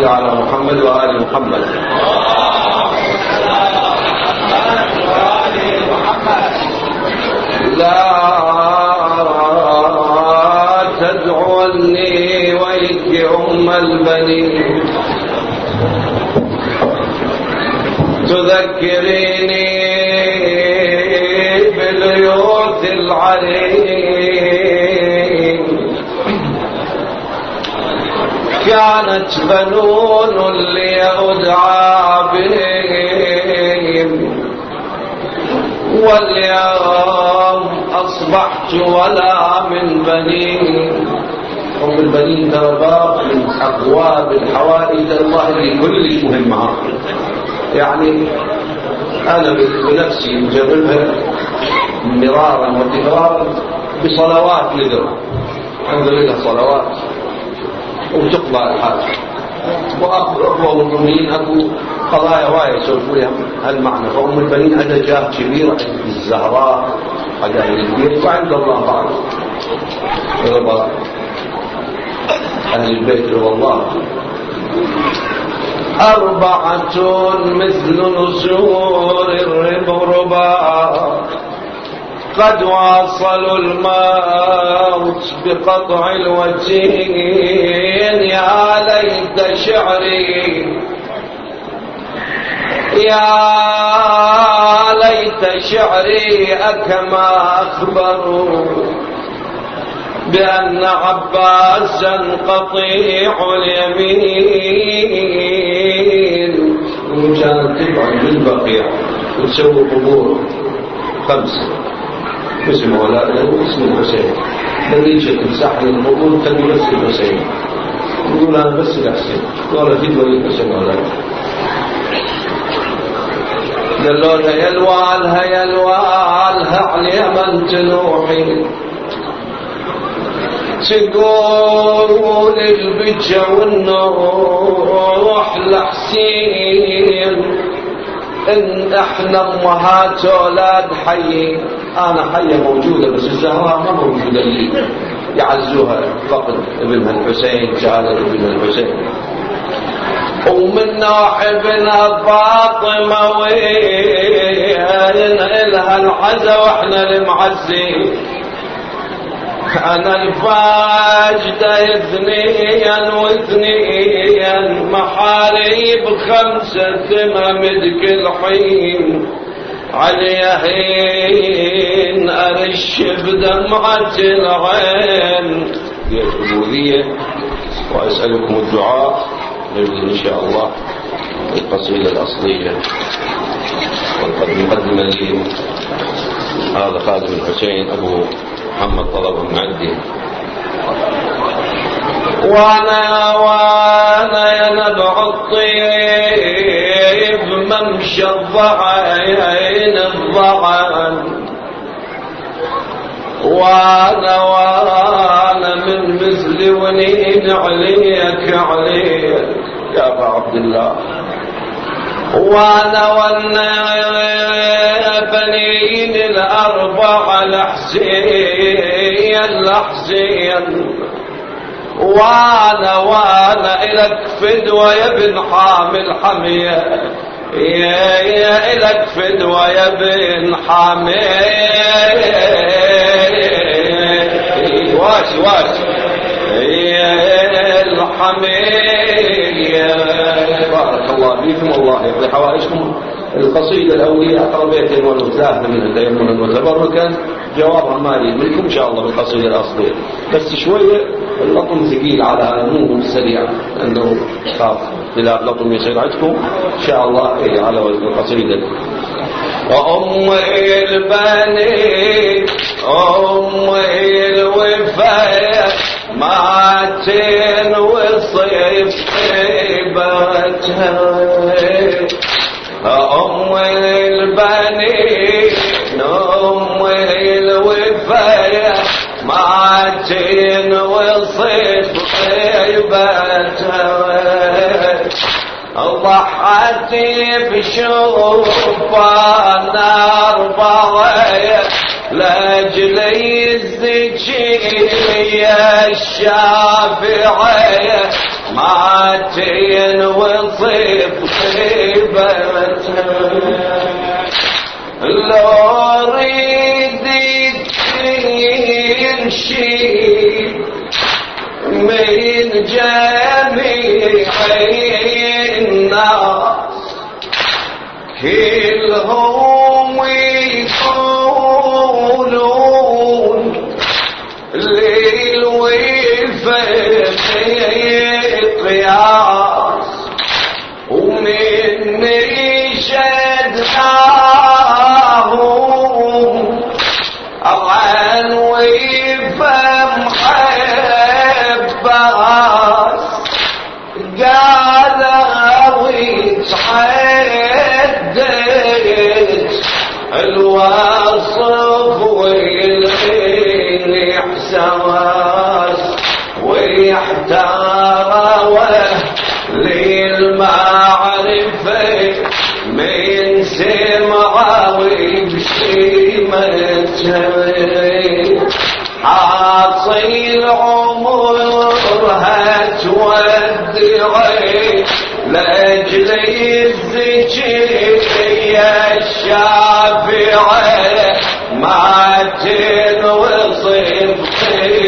صل على محمد وآل محمد. لا تدعوني ويك أم البنين. تذكريني باليوت العليم. كانت بنون ليدعى بهم. واليوم أصبحت ولا من بنين. أم البنين ترى باب من أبواب الحوائج الله اللي كل مهمة يعني أنا بنفسي مجربها مرارا وتكرارا بصلوات لذرة الحمد لله صلوات. وتقضى الحاجة وأقوى المؤمنين أكو قضايا وايد يسولفوا لها هالمعنى. فأم البنين عندها جاه كبير عند الزهراء حق أهل البيت وعند الله بعد رضا أهل البيت رضا الله. أربعة مثل نسور الربرباء قد واصلوا الموت بقطع ليت شعري. يا ليت شعري أكما أخبروا بأن عباسا قطيع اليمين. كانت تبعد بالبقيع وتسوي قبور. خمسة اسم ولاده واسم الحسين نتيجة تمسح القبور تبي بس الحسين يقول أنا بس الحسين ولا في ولي الحسين ولا قالوا لها يلوالها يلوالها على من تنوحي تقول البجة والنوح لحسين ان إحنا امهات أولاد حيين أنا حية موجودة بس الزهراء ما موجودة لي يعزوها فقد ابنها الحسين شهادة ابن الحسين. ومن نوح ابنها فاطمة وين إلها العزا وإحنا المعزين؟ أنا الفاجدة اثنيا واثنيا محاريب خمسة ممد كل حين. عليهين أرش بدمعة العين. العبودية وأسألكم الدعاء نبدأ إن شاء الله القصيدة الأصلية. والمقدمة لي هذا خادم الحسين أبو محمد طلب المعدي. وأنا وأنا يا نبع الطيب ممشى الضعين الضعن. وأنا وأنا من مثل ونين عليك عليك يا أبا عبد الله. وأنا وأنا بنين الاربعه الحسين الحسين وأنا وأنا الك فدوى يا ابن حامل حمية. يا يا الك فدوى يا ابن حامل. واشي واشي يا الحميل يا بارك الله فيكم الله يقضي حوائجكم القصيدة الأولية أقربية والمتلاهة منها تيمنا وتبركا جوابها مالي منكم إن شاء الله بالقصيدة الأصلية. بس شوية اللطم ثقيل على مو سريع لأنه خاف. تلاف لطم يصير عندكم. إن شاء الله إيه على القصيدة. أم البني أم الوفاية ماتين وصيف طيبتها أم البنين أم الوفاية ماتين وصيف طيبتها ضحت بشوف نار بغية لأجل الزكية الشافعية ماتين وصيف طيبتها لو ريد ينشي من جميع الناس كلهم الوصف والحين احساس ويحتار للمعرفة من سمعة وبشيمته حاصل عمرها تودعي لأجل الزكية الشافعة ما تنوصف طيبة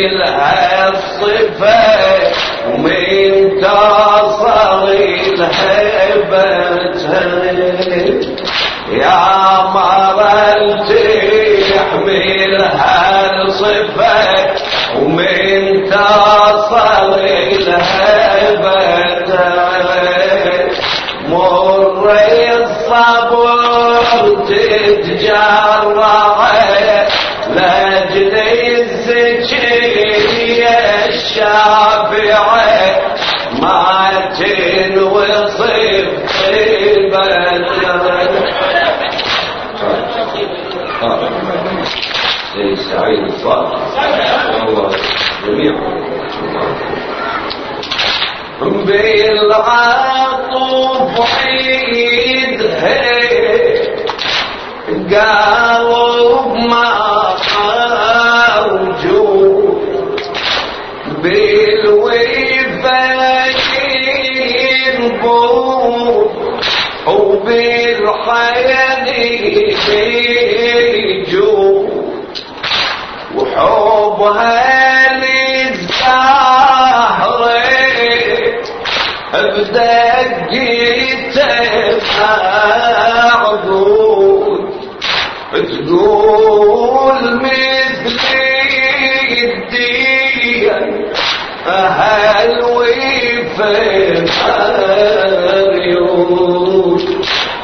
تحمل هالصفة ومن تصل الهبة يا مرل تحمل هالصفة ومن تصل الهبة مر الصبر تتجرع سيد سعيد الصالح جميعا بالعطف عيدها قالوا ما موجود بالوفاين وبالحياة يجود وحبها للزهرة. بدقيت معبود تقول مثل الدين. هل وفر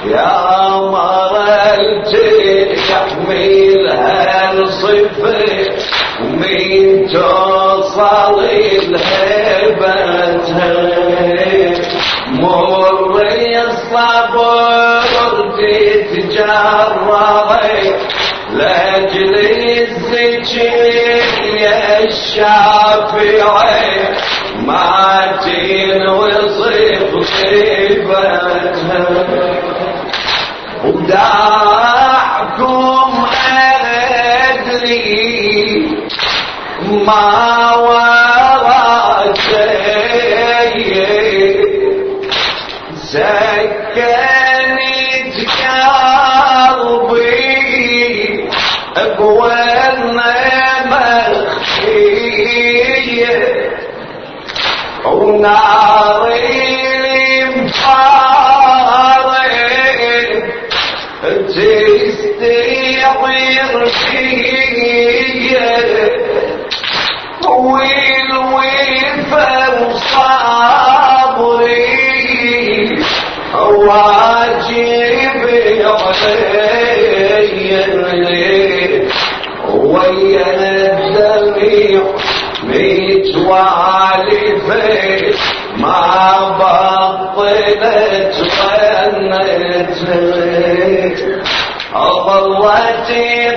يا مرلت تحمل هالصفة ومن توصل الهبة مر الصبر تتجرعي لاجل الزكية الشافعي ما تنوصف صفتها وداعكم أدري ما تستعير فيه والوفا وصابري واجب علي ويا الدميع متوالفه ما بطلت غنت ظلت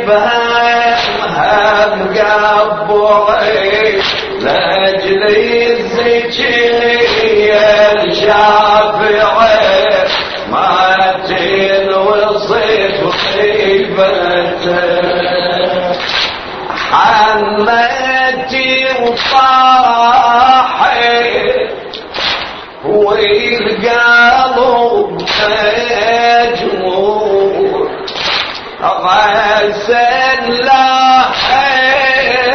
بهمها مقبعي لاجل الزكية الشافعي ما تنوصف طيبته حمتي وصاحي والقلب غسل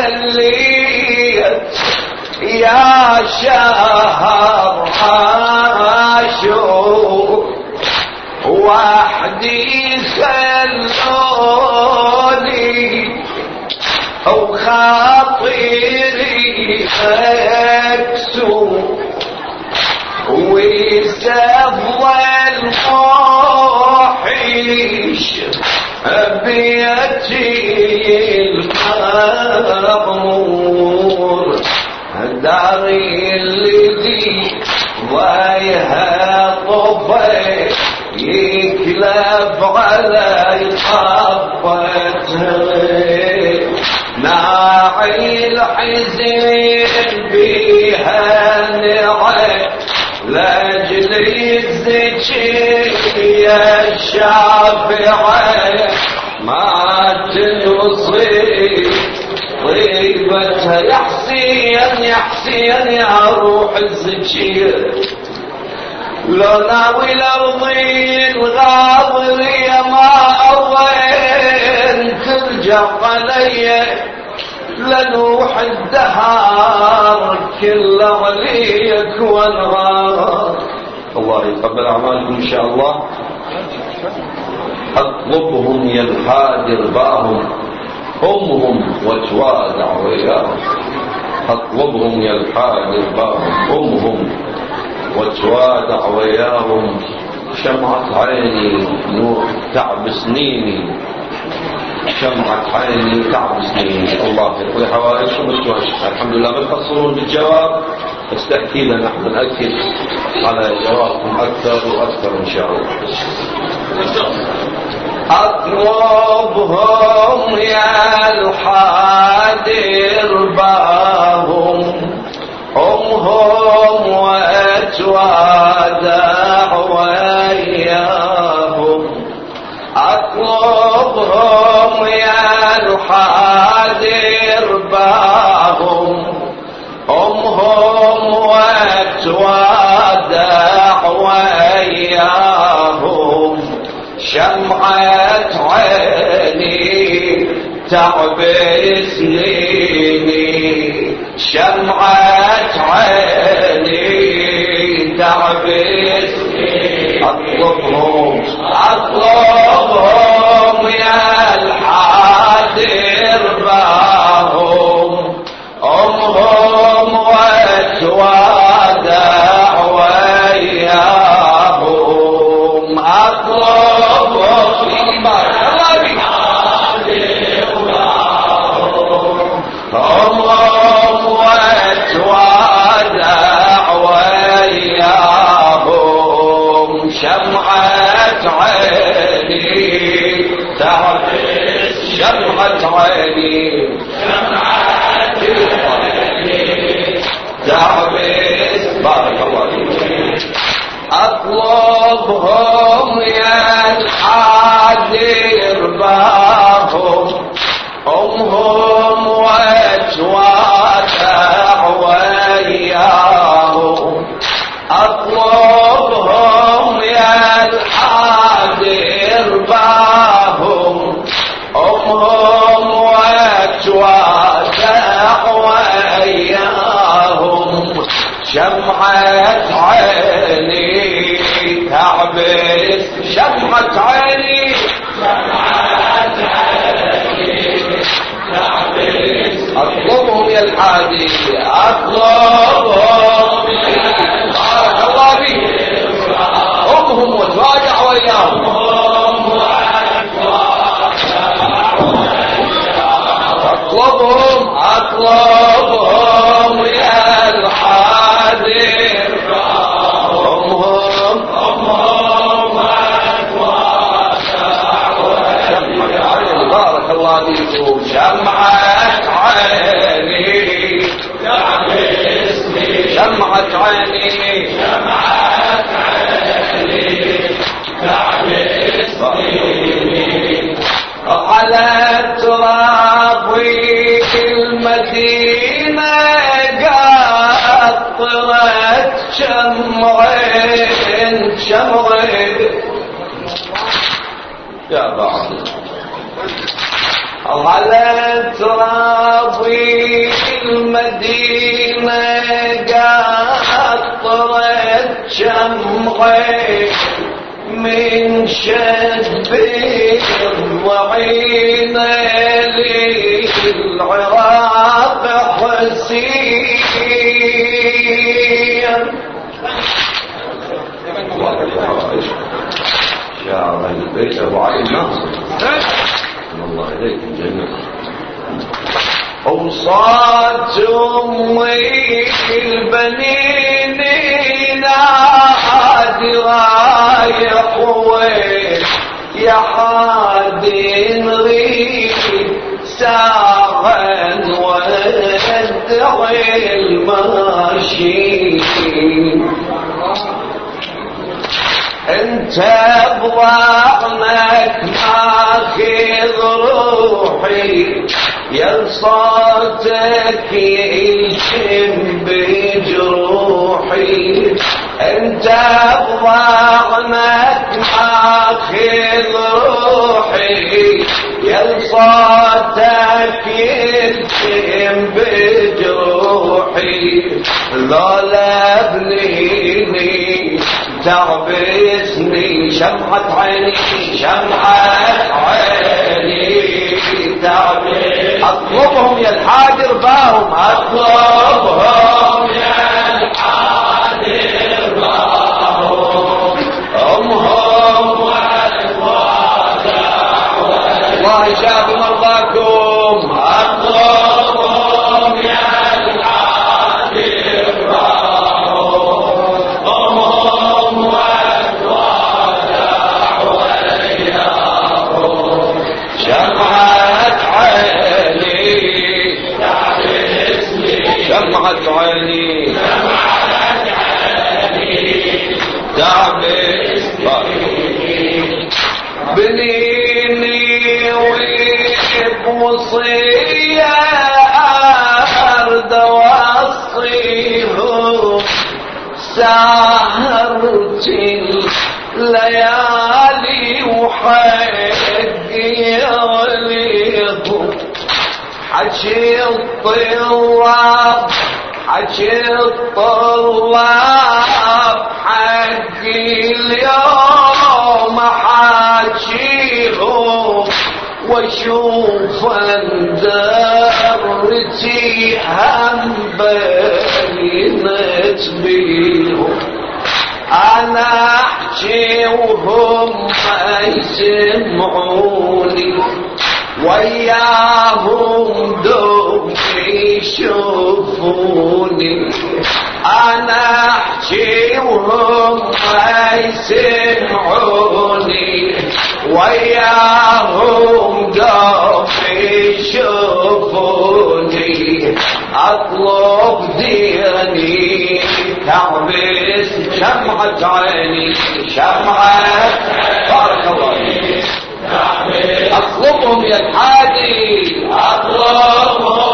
لحليت يا شهر عاشور وحدي خلوني وخاطري أكسور ويستفضل روحي بيتي المغمور داري الذي ويها طفي يكلف على خطته ناعي الحزين بها نعي لأجل يا الشافعي ما تنصي طيبتها يا حسين يا روح الزكية لو ناوي الارضين غاضري ما اروين ترجع علي لنوح الدهار كل عليك وانغار الله يقبل اعمالكم ان شاء الله اطلبهم يا الحادر باهم امهم وتوادع وياهم أطلبهم يا الحادر باهم امهم وتوادع وياهم شمعة عيني نور تعب سنيني. شمعة عيني تعب سنيني. الله يقضي حوائجكم الحمد لله ما تقصرون بالجواب؟ بس تأكيدا نحن نأكد على جوابكم أكثر وأكثر إن شاء الله. أطلبهم يا الحادر باهم. أمهم وأتوادع وإياهم أطلبهم يا الحادر باهم. أمهم وأتوادع وإياهم شمعة عيني تعب سنيني شمعة عيني تعب سنيني أطلبهم أطلبهم يا الحادر باهم. أمهم شمعة عيني تعب بارك الله فيك. اطلبهم يا الحادر باهم أمهم واتواتع وياهم اطلبهم شمعت عيني شمعت عيني اطلبهم يا الحادي اطلبهم. يا الحادي امهم وتراجع وياهم اطلبهم اطلبهم شمعة عيني شمعة عيني. شمعة عيني دعم اسمي على التراب المدينة قطرت شمعة من شد وعين للعراق حسين شعر البيت أبو علي ناصر. الله إليك الجميع اوصات امي البنين نادرا يا قوي يا حاد نغيب ساعا وادعي الماشي. انت بضعنك ماخذ روحي يا صوتك يشم بجروحي. انت بضعنك ماخذ روحي يا صوتك يشم بجروحي. لولا بنيني تغبسني شمعة عيني شمعة عيني تغبسني اطلبهم يا الحاضر باهم. اطلبهم الطلاب حكي الطلاب حقي اليوم حاكيهم واشوف درتي هم بينت بيهم. أنا احكي وهم ما يسمعوني وياهم أنا احكي وهم ما يسمعوني وياهم دوم يشوفوني أطلب ديني تعبس شمعة عيني شمعة بارك الله فيك. أطلبهم يا الحادي أطلبهم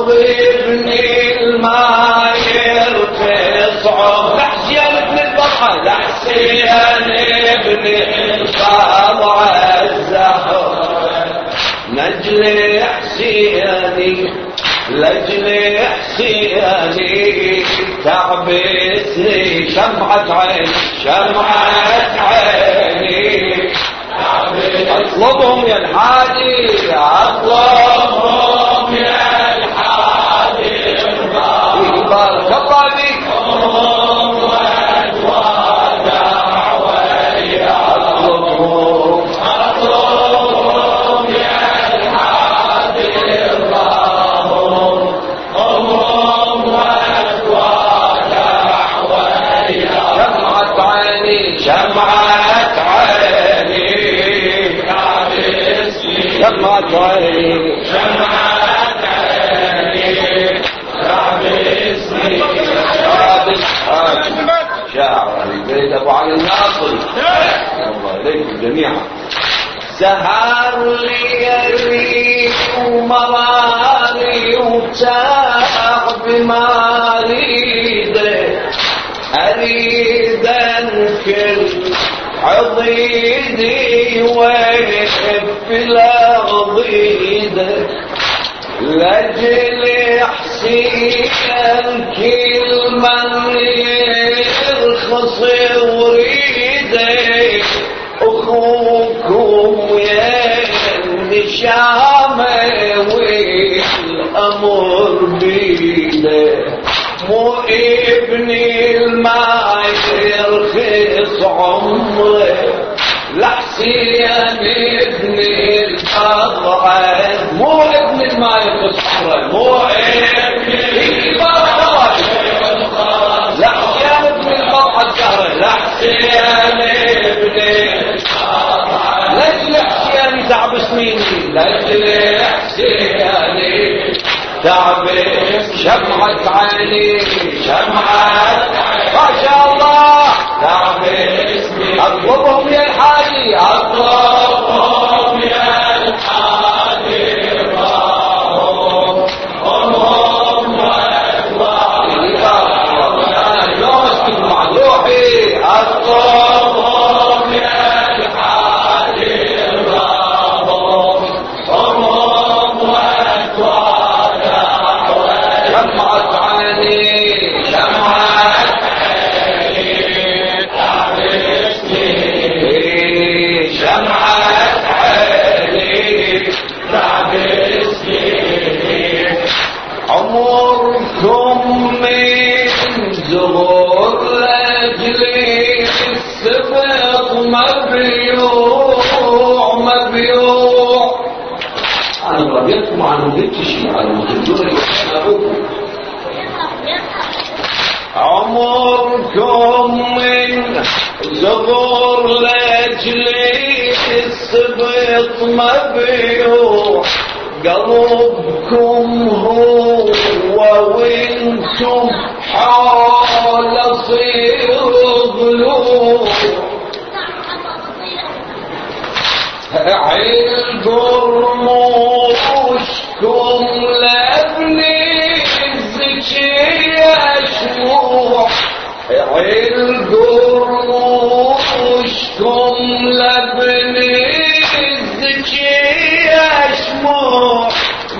مو ابن الما يرخص عمره لحسين ابن البضع لحسين ابن البضع الزهرة نجل حسيني لجل حسيني تعبسني شمعة عين شمعة عيني. أطلبهم يا الحاجي أطلبهم. شمعت عيني شمعت عيني رعب اسمي شاعر البيت ابو علي الناصري الله اليكم جميعا سهر لي ومراري وتعب ما اريده اريد عضيدي ويحب العضيد. لجل حسين كل من يرخص وريده أخوكم يا النشامه والأمر بيده مو ابني لحسين ابني الأضعف مو ابن الما يرخص عمره مو ابني لحسين ابن القطع الزهرة ابني لجل حسين تعب سنيني لجل حسين تعب شمعة عيني شمعة ما شاء الله تعب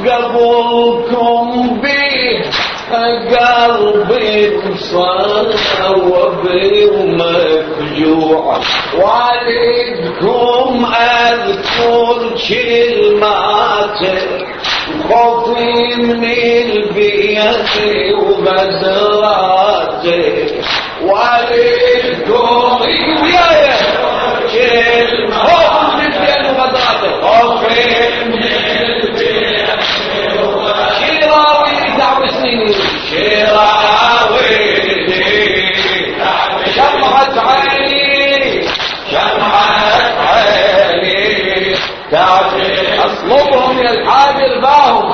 قبلكم به قلبي مصابي ومفجوع والدكم اذكر كلماته خوفي من البيت وبدراته والدكم وياي كلمة من خوفي من البيت شراوي تعب سنيني شراوي شمعت عيني شمعت عيني تعب اطلبهم يا الحاجر باهم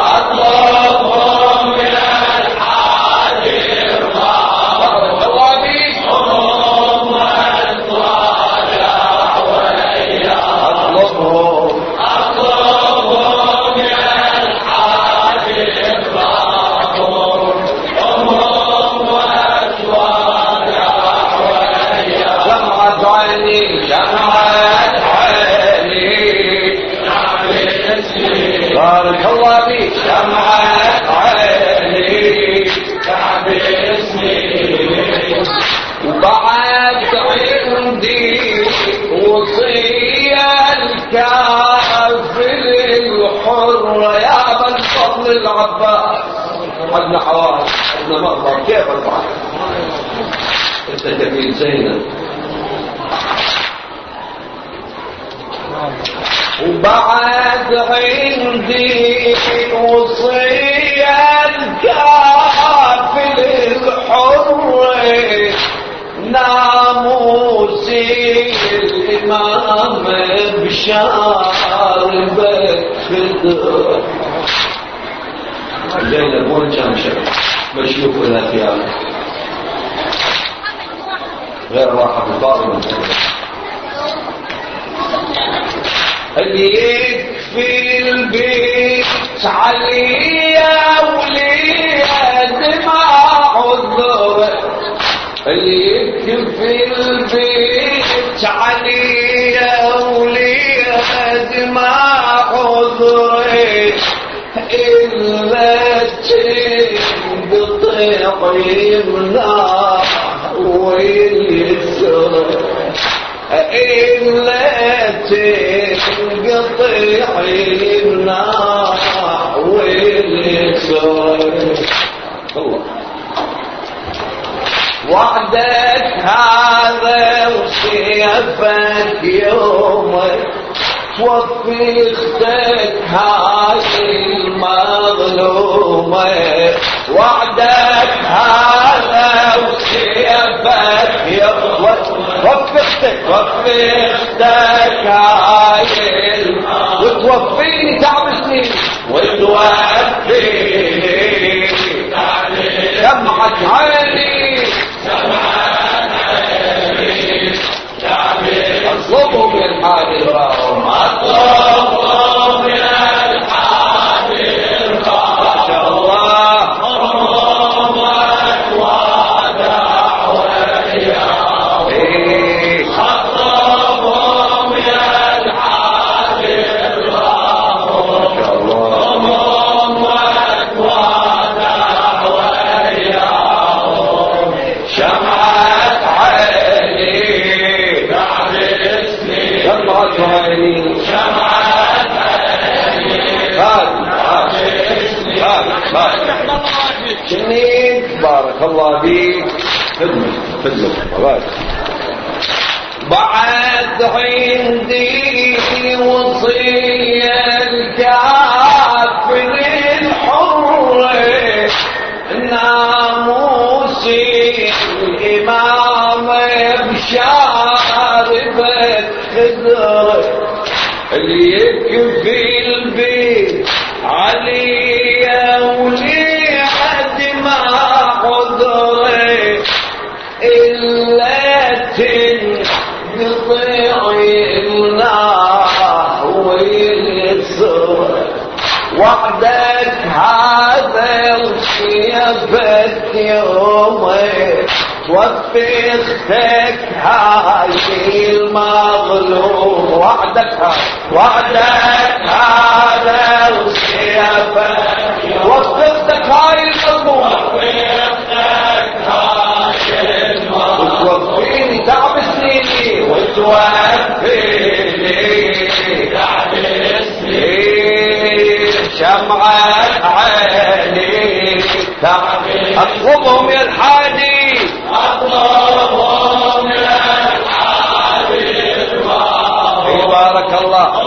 عندنا حوادث عندنا مرضى كيف البعض؟ انت جميل زينب. وبعد عندي وصية الكافل الحر ناموسي الإمام بشار بكدر زينب وين كان شك مشيوف إلى ثيابه غير راحة الفاضل اللي يكفي البيت عليا وليا دماء عذر. اللي يكفي البيت عليا وليا دماء إلا تنقطع يمنع ويسر الله وعدك هذا وسيفك يومك توفي أختك هاي المظلومة. وعدك هذا وسيفك يومك وفي أختك وفي أختك وتوفيني تعب سنين. وتوفيني دمعة عيني اطلبوا بعد عندي وصية الكافر الحر ناموسي الإمام بشاربة خضر اللي يكفي البيت علي وسيفك يومك توفي أختك هاي المظلوم وعدك وعدك هذا وسيفك توفي أختك هاي المظلوم وتوفيني تعب سنيني وتوفيني تعب سنيني شمعة عيني اطلبهم يا الحادي اطلبهم يا الحادي بارك الله الله.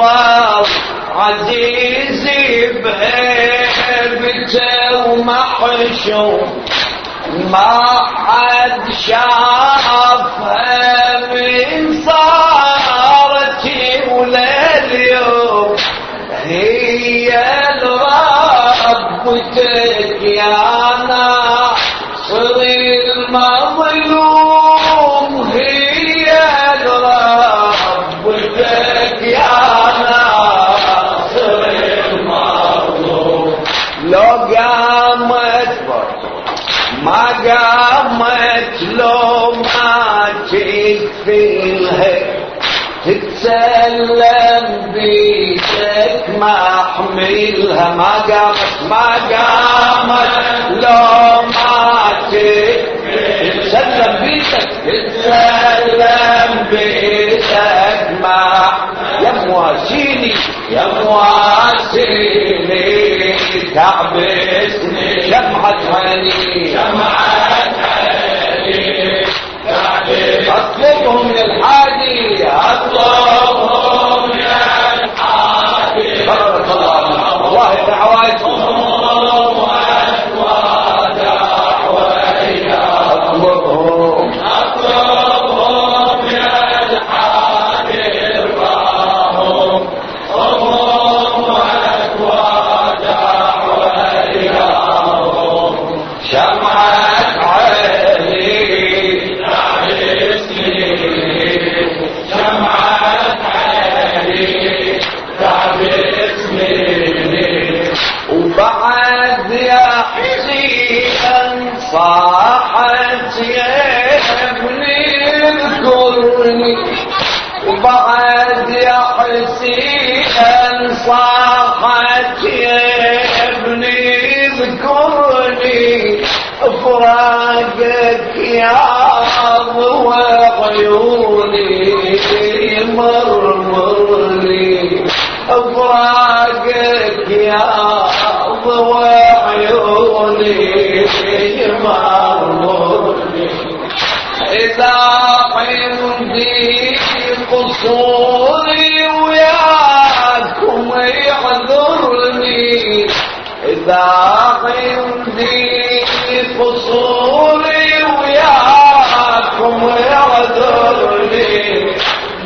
هيضر عزيزي بهيبته ومحشوم ما حد شافها من صارتي ولليوم هي الربتك يا ناصر احملها ما قامت ما قامت لو ما جيت. تتسلم بيدك تتسلم بيدك ما. يا مواسيني يا مواسيني تعبسني شمعة عيني شمعة عيني أطلبهم للحادي أطلبهم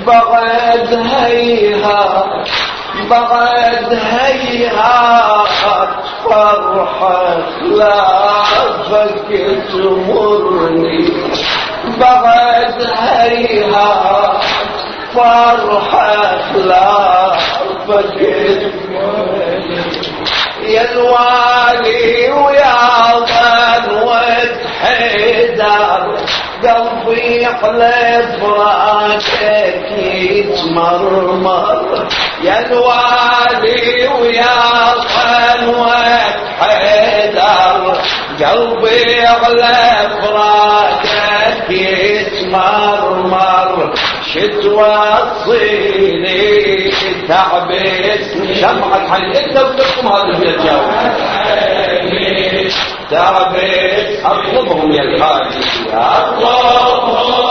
بغد هيها بعد هيهات فرحة لا فك تمرني بعد هيهات فرحة لا فك تمرني يا الوالي ويا ظن وتحدر قلبي على فراقك يتمرمر يا الوالي ويا ظن وتحدر قلبي على فراقك يتمرمر شتوصيني تعبسني شمعة حي. انت وتقوم هذا البيت جاوب تعبس أطلبهم يا الحاج. أطلبهم.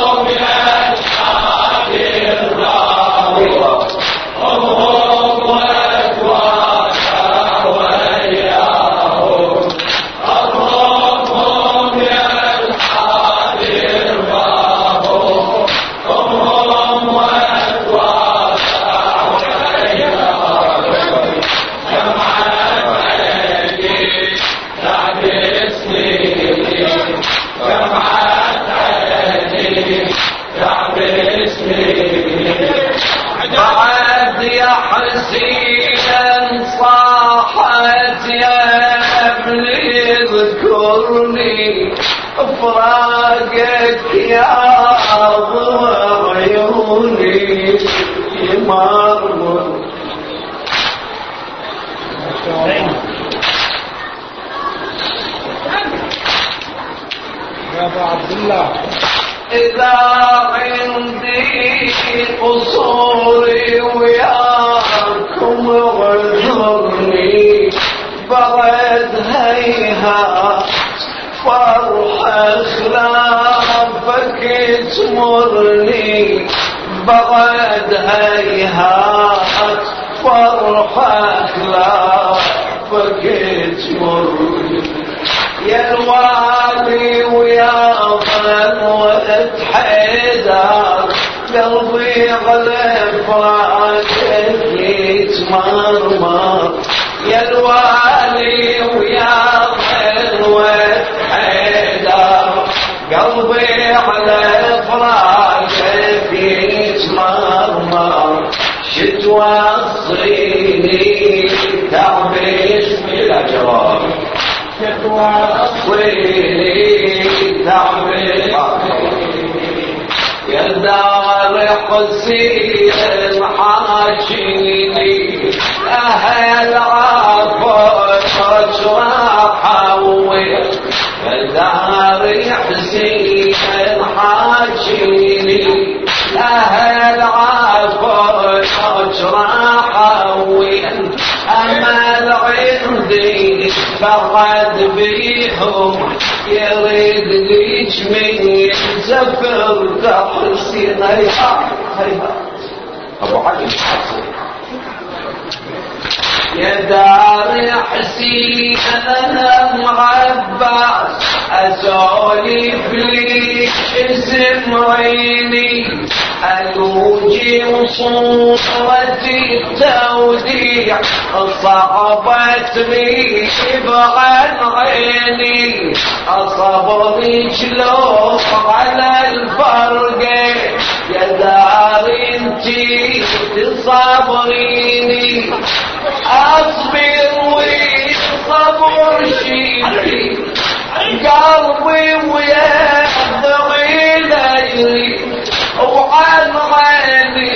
غلب راكت يتمرمر يا الوالي ويا ظن واتحدر قلبي على فراشك يتمرمر شتوصيني تعبش بلا جواب شتوصيني تعبش دار حسين حاشيني أهل عفوك راحوي يا دار حسين حاشيني أهل عفوك راحوي أمل عندي فقد بيهم يريد ليش من سفر تحسين يا أبو علي يا دار حسين أنا معباس اسولف لي اسم عيني الوجي وصورتي التوديع. صعبت لي عن عيني. صبري شلون على الفرق. يا دار انتي تصبريني اصبر والصبر شيلي قلبي ويحضري ليلي وعن عيني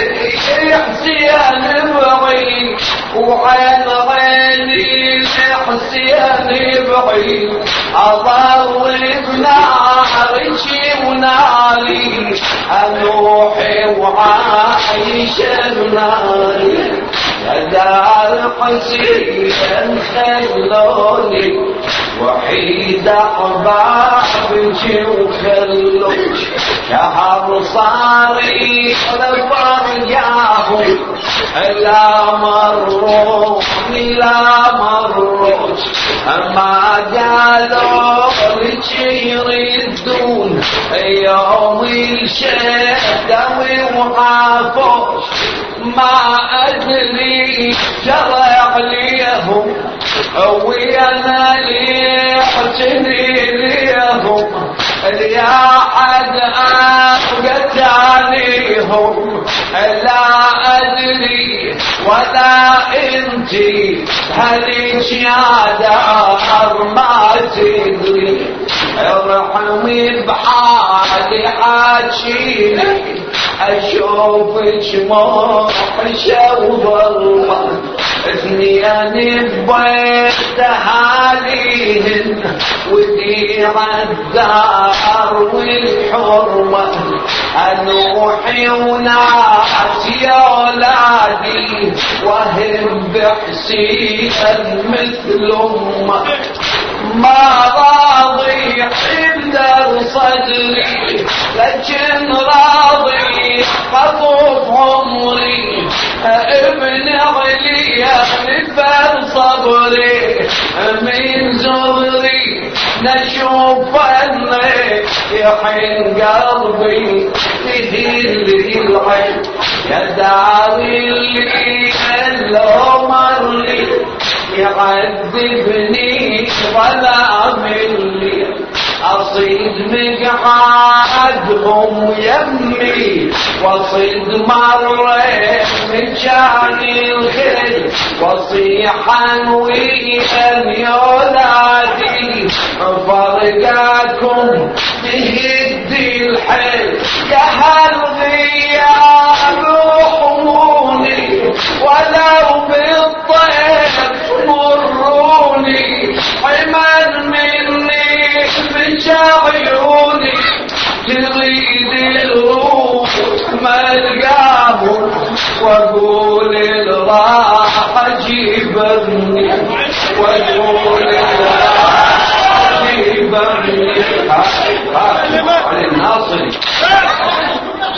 حسين بعيد وعن عيني حسين بعيد اضل بنارك وناري انوحي وعايش بناري دار حسين خلوني وحيد احبابك وخلوك شهر صاري لفرجاهم لا مروني لا مروج ما قالوا لك يردون يوم الشدة وعافوش ما أدري جرى عليهم ويانا ليحتني ليهم. يا حد أبقت عليهم لا أدري ولا انتي هليك يا دار ما تدري ارحمي بحالي حاجيني اشوفك موحشة وظلمة اثنين ببيت هاليهن ودير الدار والحرمة انوحي وناس يا ولادي وهم بحسين مثل أمك ما راضي حمدر صدري لكن راضي قطوف عمري ابن علي نفر صبري من زغري نشوف انك يحين قلبي تهل العين. اللي العمر يعذبني ولا مني أصيد مقعدهم يمي وصيد مرة من شان الخير وصيحا ويا يولادي فرقاكم يا هل غياب حموني ولو بالطيف مروني حمل مني بشعيوني تريد الروح ما القاه واقول الراحة جيبني واقول الراحة جيبني علي الناصري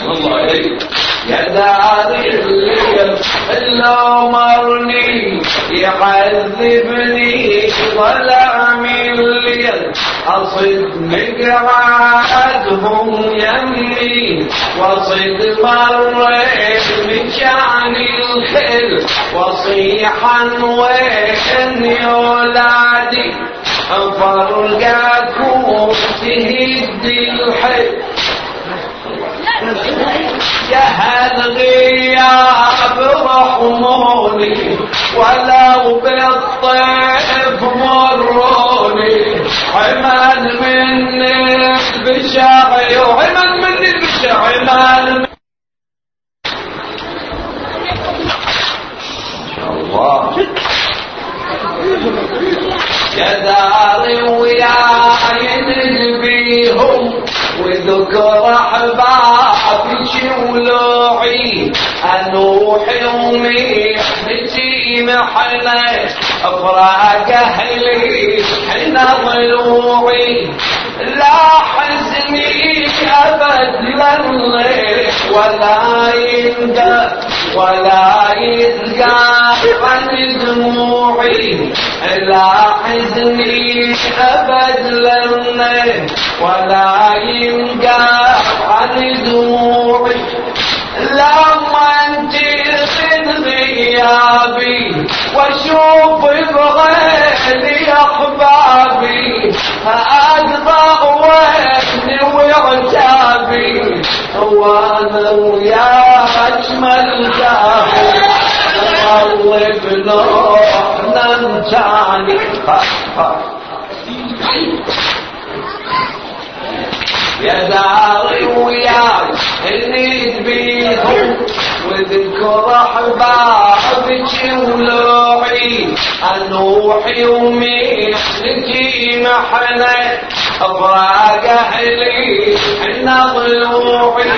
الله عليك يا داري الليل اللي مرني يعذبني ظلام الليل أصد مقعدهم يمي وصد مريت مكان الخيل. وصيحا وين يولادي فرقاكم تهد الحيل يا هالغياب رحموني ولو بالطيف مروني عمل مني البشاعي وعمل مني البشاعي عمل من الله يا داري وياي نجبيهم وذكر احبابي شولوعي. انوحي ومحنتي محنة افراق أهلي حنا ضلوعي. لا حزني أبد للغير ولا يندى ولا يتقى عن دموعي لا حزني أبد لنا ولا ينقى عن دموعي لما أنت من غيابي وأشوف بغيري احبابي اقطع وجهي وعتابي وأنا ويا أجمل جابي نقلب نوحنا نمتعني يا داري وياي اللي تبيهم. واذكر احبابك ولوعي انوحي ومحنتي محنة افراق أهلي حنا ضلوعي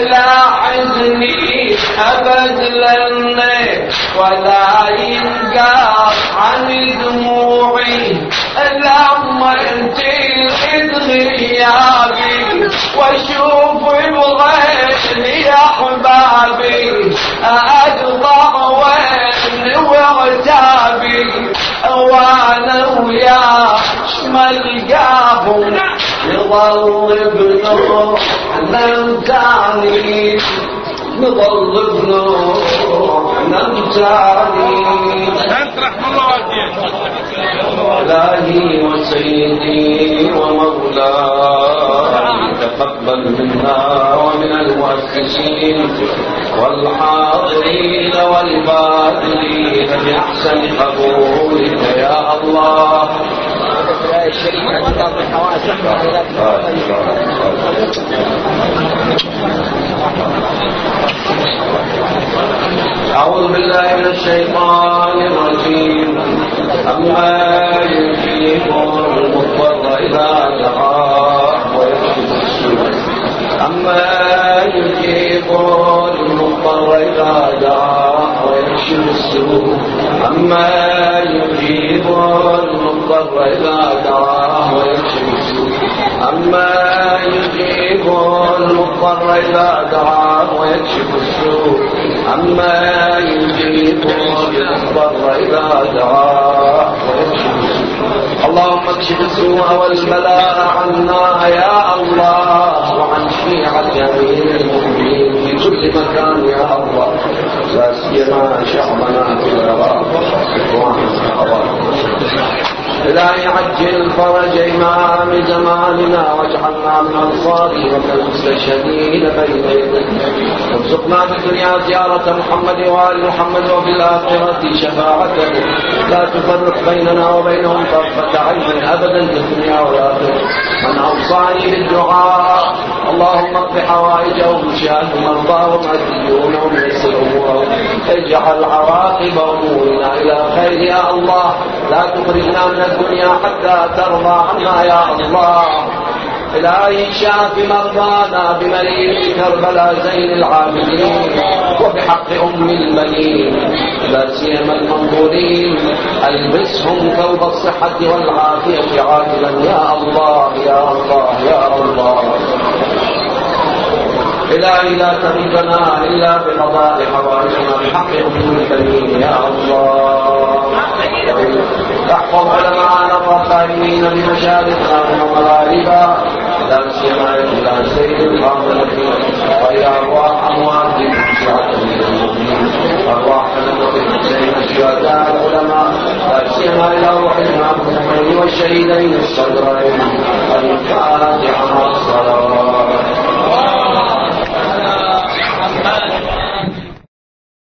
لا حزني ابد لنا ولا ينقاط عن دموعي لما انت غيابي واشوف بغيري احبابي اقطع وين وعتابي وأنا ويا شمال قاهم يظل بنور نمتاني نظل بنور نمتاني أنت رحم الله والديك إلهي وسيدي ومولاي. تقبل منا ومن المؤسسين والحاضرين والباذلين بأحسن قبولك يا الله. أعوذ بالله من الشيطان الرجيم. أما يجيب المضطر إذا دعاه أما يجيب المضطر إذا دعاه ويكشف السوء. أما يجيب المضطر إذا دعاه ويكشف السوء. أما يجيب المضطر إذا دعاه ويكشف السوء. أما يجيب المضطر إذا دعاه ويكشف اللهم اكشف السوء والبلاء عنا يا الله وعن شيعة أمير المؤمنين في كل مكان يا الله. لا سيما شعبنا في العراق إلهي عجل فرج إمام زماننا واجعلنا من أنصاره ومن المستشهدين بين يديك وارزقنا في الدنيا زيارة محمد وآل محمد وفي الآخرة شفاعته لا تفرق بيننا وبينهم طرفة عين أبدا في الدنيا والآخرة. من أوصاني بالدعاء اللهم اقض حوائجهم شهد مرضاهم عزيونهم يسر أمورهم اجعل عواقب أمورنا إلى خير يا الله. لا تخرجنا من الدنيا حتى ترضى عنا يا الله. إلهي شاف مرضانا بمليك كربلاء زين العابدين. وبحق أم البنين لا سيما المنظورين. ألبسهم ثوب الصحة والعافية عاجلا يا الله يا الله يا الله. إلهي لا تمدنا إلا بقضاء حوائجنا بحق أم الكريم يا الله. احفظ علماءنا الربانيين بمشارقنا ومغاربا لا سيما إلى سيد الفاضل وإلى أرواح أمواتهم المؤمنين. أرواح الحسين الشهداء العلماء لا سيما إلى روح الإمام الحسين والشهيدين الصدرين. الفاتحة مع الصلاة